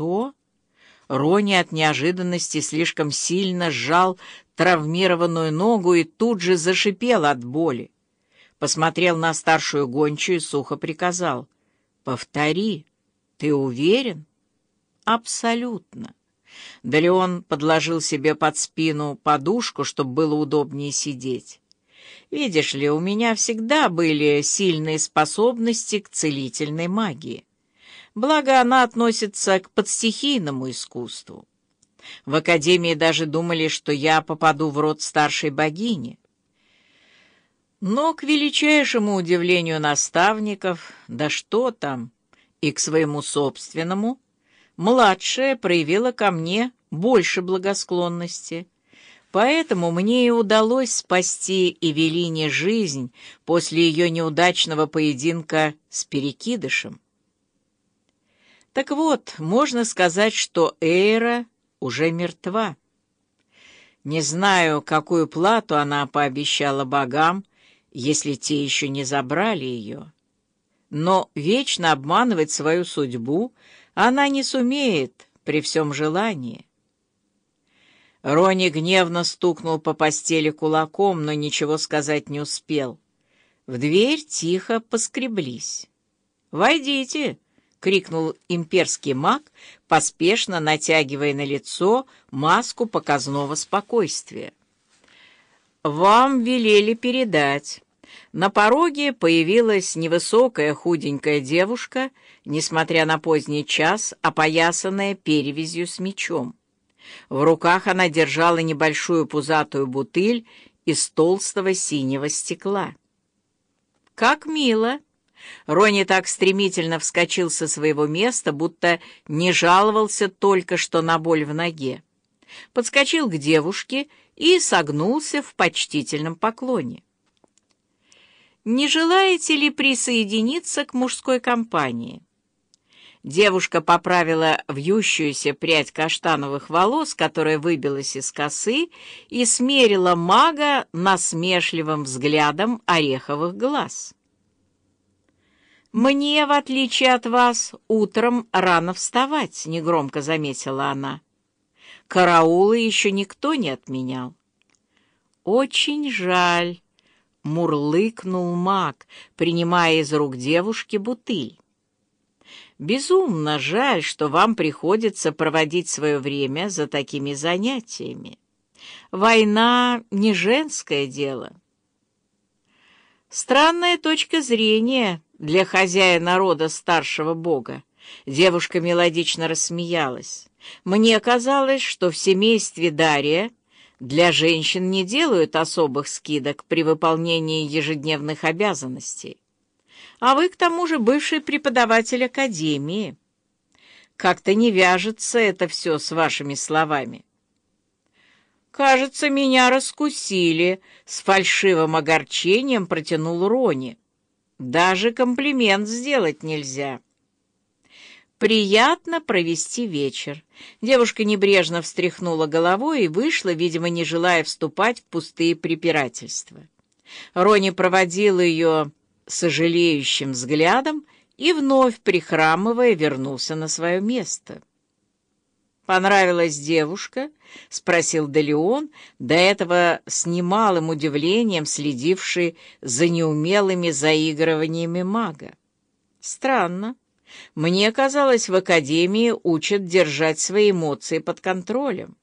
«Что?» Рони от неожиданности слишком сильно сжал травмированную ногу и тут же зашипел от боли. Посмотрел на старшую гончую и сухо приказал. «Повтори. Ты уверен?» «Абсолютно». Да подложил себе под спину подушку, чтобы было удобнее сидеть. «Видишь ли, у меня всегда были сильные способности к целительной магии. Благо, она относится к подстихийному искусству. В академии даже думали, что я попаду в род старшей богини. Но, к величайшему удивлению наставников, да что там, и к своему собственному, младшая проявила ко мне больше благосклонности. Поэтому мне и удалось спасти Эвелине жизнь после ее неудачного поединка с Перекидышем. Так вот, можно сказать, что Эйра уже мертва. Не знаю, какую плату она пообещала богам, если те еще не забрали ее. Но вечно обманывать свою судьбу она не сумеет при всем желании. Рони гневно стукнул по постели кулаком, но ничего сказать не успел. В дверь тихо поскреблись. «Войдите!» — крикнул имперский маг, поспешно натягивая на лицо маску показного спокойствия. «Вам велели передать». На пороге появилась невысокая худенькая девушка, несмотря на поздний час, опоясанная перевязью с мечом. В руках она держала небольшую пузатую бутыль из толстого синего стекла. «Как мило!» Рони так стремительно вскочил со своего места, будто не жаловался только что на боль в ноге. Подскочил к девушке и согнулся в почтительном поклоне. «Не желаете ли присоединиться к мужской компании?» Девушка поправила вьющуюся прядь каштановых волос, которая выбилась из косы, и смерила мага насмешливым взглядом ореховых глаз. «Мне, в отличие от вас, утром рано вставать», — негромко заметила она. «Караулы еще никто не отменял». «Очень жаль», — мурлыкнул маг, принимая из рук девушки бутыль. «Безумно жаль, что вам приходится проводить свое время за такими занятиями. Война — не женское дело». Странная точка зрения для хозяина рода старшего бога. Девушка мелодично рассмеялась. Мне казалось, что в семействе Дария для женщин не делают особых скидок при выполнении ежедневных обязанностей. А вы, к тому же, бывший преподаватель академии. Как-то не вяжется это все с вашими словами. «Кажется, меня раскусили», — с фальшивым огорчением протянул Рони. Даже комплимент сделать нельзя. Приятно провести вечер. Девушка небрежно встряхнула головой и вышла, видимо, не желая вступать в пустые препирательства. Рони проводил ее сожалеющим взглядом и, вновь прихрамывая, вернулся на свое место. «Понравилась девушка?» — спросил Делеон, до этого с немалым удивлением следивший за неумелыми заигрываниями мага. «Странно. Мне казалось, в Академии учат держать свои эмоции под контролем».